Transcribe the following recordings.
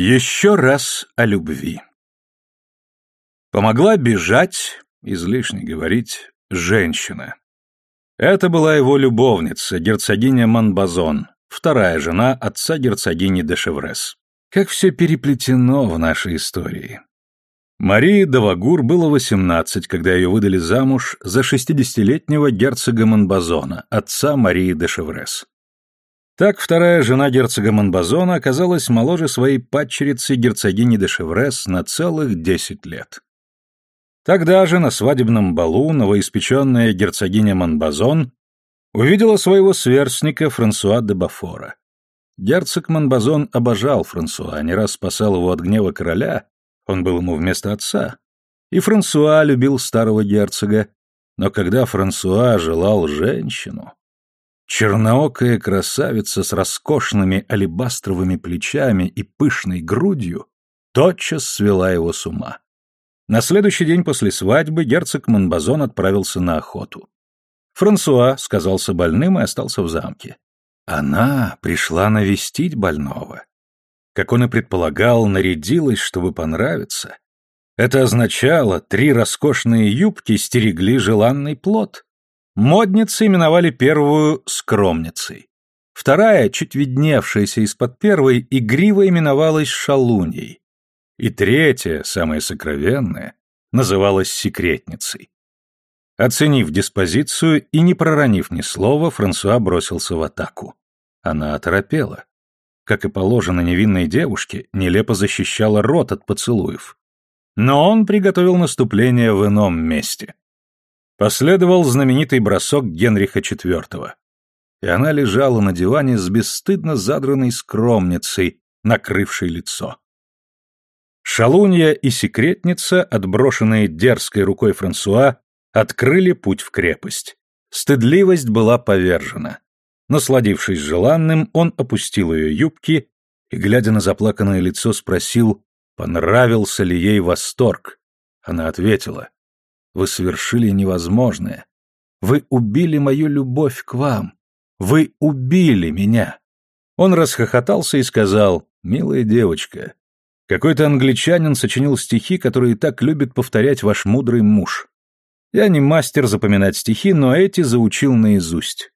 Еще раз о любви. Помогла бежать, излишне говорить, женщина. Это была его любовница, герцогиня Монбазон, вторая жена отца герцогини де Шеврес. Как все переплетено в нашей истории. Марии Давагур было 18, когда ее выдали замуж за 60-летнего герцога Монбазона, отца Марии де Шеврес. Так вторая жена герцога Монбазона оказалась моложе своей падчерицы герцогини де Шеврес на целых десять лет. Тогда же на свадебном балу новоиспеченная герцогиня Монбазон увидела своего сверстника Франсуа де Бафора. Герцог Монбазон обожал Франсуа, не раз спасал его от гнева короля, он был ему вместо отца. И Франсуа любил старого герцога, но когда Франсуа желал женщину... Черноокая красавица с роскошными алебастровыми плечами и пышной грудью тотчас свела его с ума. На следующий день после свадьбы герцог Монбазон отправился на охоту. Франсуа сказался больным и остался в замке. Она пришла навестить больного. Как он и предполагал, нарядилась, чтобы понравиться. Это означало, три роскошные юбки стерегли желанный плод. Модницы именовали первую скромницей. Вторая, чуть видневшаяся из-под первой, игриво именовалась шалуньей. И третья, самая сокровенная, называлась секретницей. Оценив диспозицию и не проронив ни слова, Франсуа бросился в атаку. Она оторопела. Как и положено невинной девушке, нелепо защищала рот от поцелуев. Но он приготовил наступление в ином месте. Последовал знаменитый бросок Генриха IV. И она лежала на диване с бесстыдно задранной скромницей, накрывшей лицо. Шалунья и секретница, отброшенные дерзкой рукой Франсуа, открыли путь в крепость. Стыдливость была повержена. Насладившись желанным, он опустил ее юбки и, глядя на заплаканное лицо, спросил, понравился ли ей восторг. Она ответила, вы совершили невозможное. Вы убили мою любовь к вам. Вы убили меня. Он расхохотался и сказал, «Милая девочка, какой-то англичанин сочинил стихи, которые так любит повторять ваш мудрый муж. Я не мастер запоминать стихи, но эти заучил наизусть.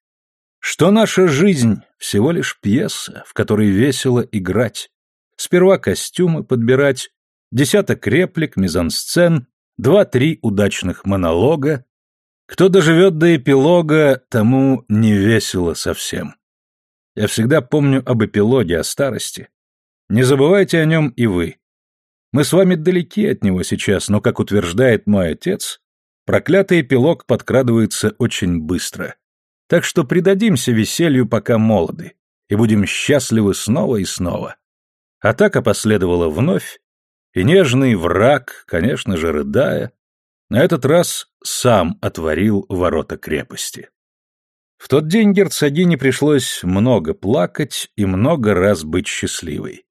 Что наша жизнь — всего лишь пьеса, в которой весело играть. Сперва костюмы подбирать, десяток реплик, мизансцен, два-три удачных монолога. Кто доживет до эпилога, тому не весело совсем. Я всегда помню об эпилоге, о старости. Не забывайте о нем и вы. Мы с вами далеки от него сейчас, но, как утверждает мой отец, проклятый эпилог подкрадывается очень быстро. Так что предадимся веселью, пока молоды, и будем счастливы снова и снова. Атака последовала вновь, и нежный враг, конечно же, рыдая, на этот раз сам отворил ворота крепости. В тот день герцогине пришлось много плакать и много раз быть счастливой.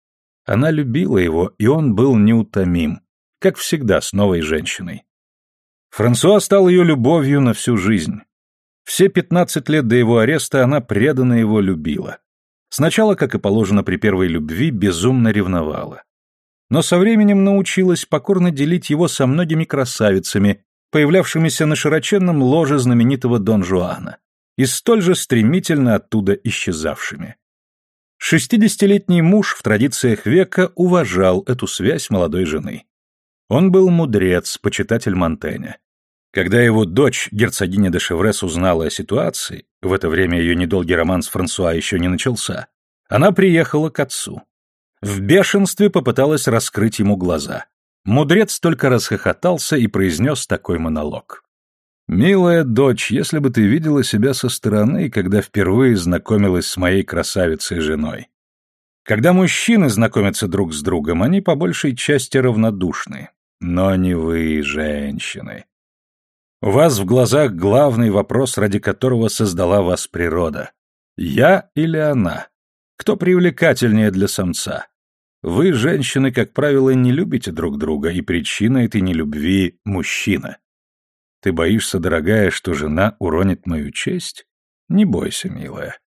Она любила его, и он был неутомим, как всегда с новой женщиной. Франсуа стал ее любовью на всю жизнь. Все пятнадцать лет до его ареста она преданно его любила. Сначала, как и положено при первой любви, безумно ревновала но со временем научилась покорно делить его со многими красавицами, появлявшимися на широченном ложе знаменитого Дон Жуана, и столь же стремительно оттуда исчезавшими. Шестидесятилетний муж в традициях века уважал эту связь молодой жены. Он был мудрец, почитатель Монтэня. Когда его дочь, герцогиня де Шеврес, узнала о ситуации, в это время ее недолгий роман с Франсуа еще не начался, она приехала к отцу. В бешенстве попыталась раскрыть ему глаза. Мудрец только расхохотался и произнес такой монолог. «Милая дочь, если бы ты видела себя со стороны, когда впервые знакомилась с моей красавицей-женой. Когда мужчины знакомятся друг с другом, они по большей части равнодушны. Но не вы, женщины. У вас в глазах главный вопрос, ради которого создала вас природа. Я или она? Кто привлекательнее для самца? Вы, женщины, как правило, не любите друг друга, и причина этой нелюбви — мужчина. Ты боишься, дорогая, что жена уронит мою честь? Не бойся, милая.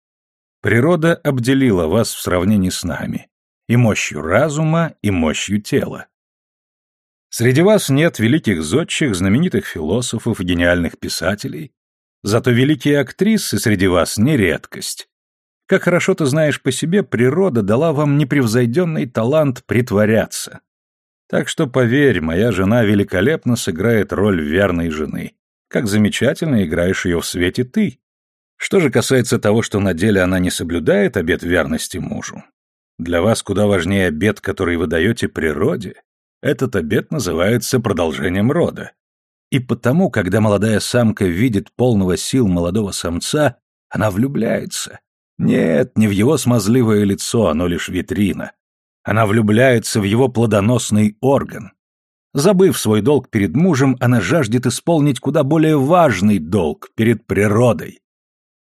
Природа обделила вас в сравнении с нами, и мощью разума, и мощью тела. Среди вас нет великих зодчих, знаменитых философов и гениальных писателей, зато великие актрисы среди вас не редкость. Как хорошо ты знаешь по себе, природа дала вам непревзойденный талант притворяться. Так что, поверь, моя жена великолепно сыграет роль верной жены. Как замечательно играешь ее в свете ты. Что же касается того, что на деле она не соблюдает обет верности мужу, для вас куда важнее обет, который вы даете природе. Этот обет называется продолжением рода. И потому, когда молодая самка видит полного сил молодого самца, она влюбляется. Нет, не в его смазливое лицо, оно лишь витрина. Она влюбляется в его плодоносный орган. Забыв свой долг перед мужем, она жаждет исполнить куда более важный долг перед природой.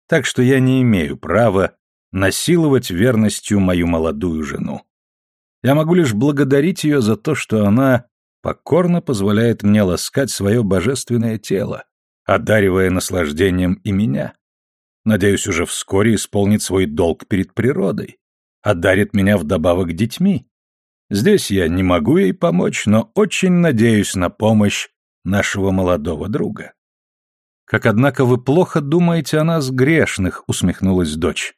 Так что я не имею права насиловать верностью мою молодую жену. Я могу лишь благодарить ее за то, что она покорно позволяет мне ласкать свое божественное тело, одаривая наслаждением и меня. Надеюсь, уже вскоре исполнит свой долг перед природой, одарит меня вдобавок детьми. Здесь я не могу ей помочь, но очень надеюсь на помощь нашего молодого друга. Как, однако, вы плохо думаете о нас, грешных, усмехнулась дочь.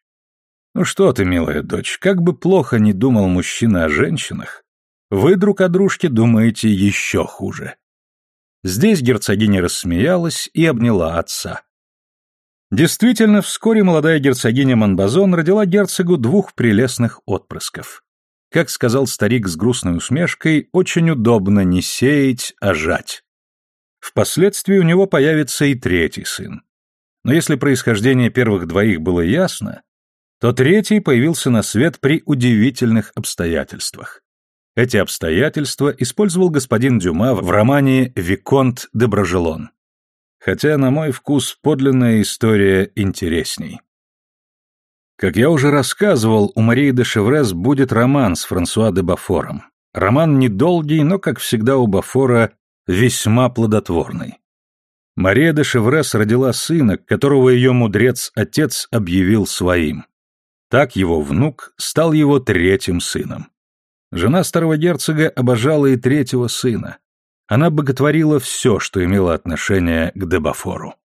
Ну что ты, милая дочь, как бы плохо ни думал мужчина о женщинах, вы друг о дружке думаете еще хуже. Здесь герцогиня рассмеялась и обняла отца. Действительно, вскоре молодая герцогиня Монбазон родила герцогу двух прелестных отпрысков. Как сказал старик с грустной усмешкой, очень удобно не сеять, а жать. Впоследствии у него появится и третий сын. Но если происхождение первых двоих было ясно, то третий появился на свет при удивительных обстоятельствах. Эти обстоятельства использовал господин Дюма в романе «Виконт де Брожелон» хотя, на мой вкус, подлинная история интересней. Как я уже рассказывал, у Марии де Шеврес будет роман с Франсуа де Бафором. Роман недолгий, но, как всегда у Бафора, весьма плодотворный. Мария де Шеврес родила сына, которого ее мудрец-отец объявил своим. Так его внук стал его третьим сыном. Жена старого герцога обожала и третьего сына, она боготворила все, что имело отношение к Дебафору.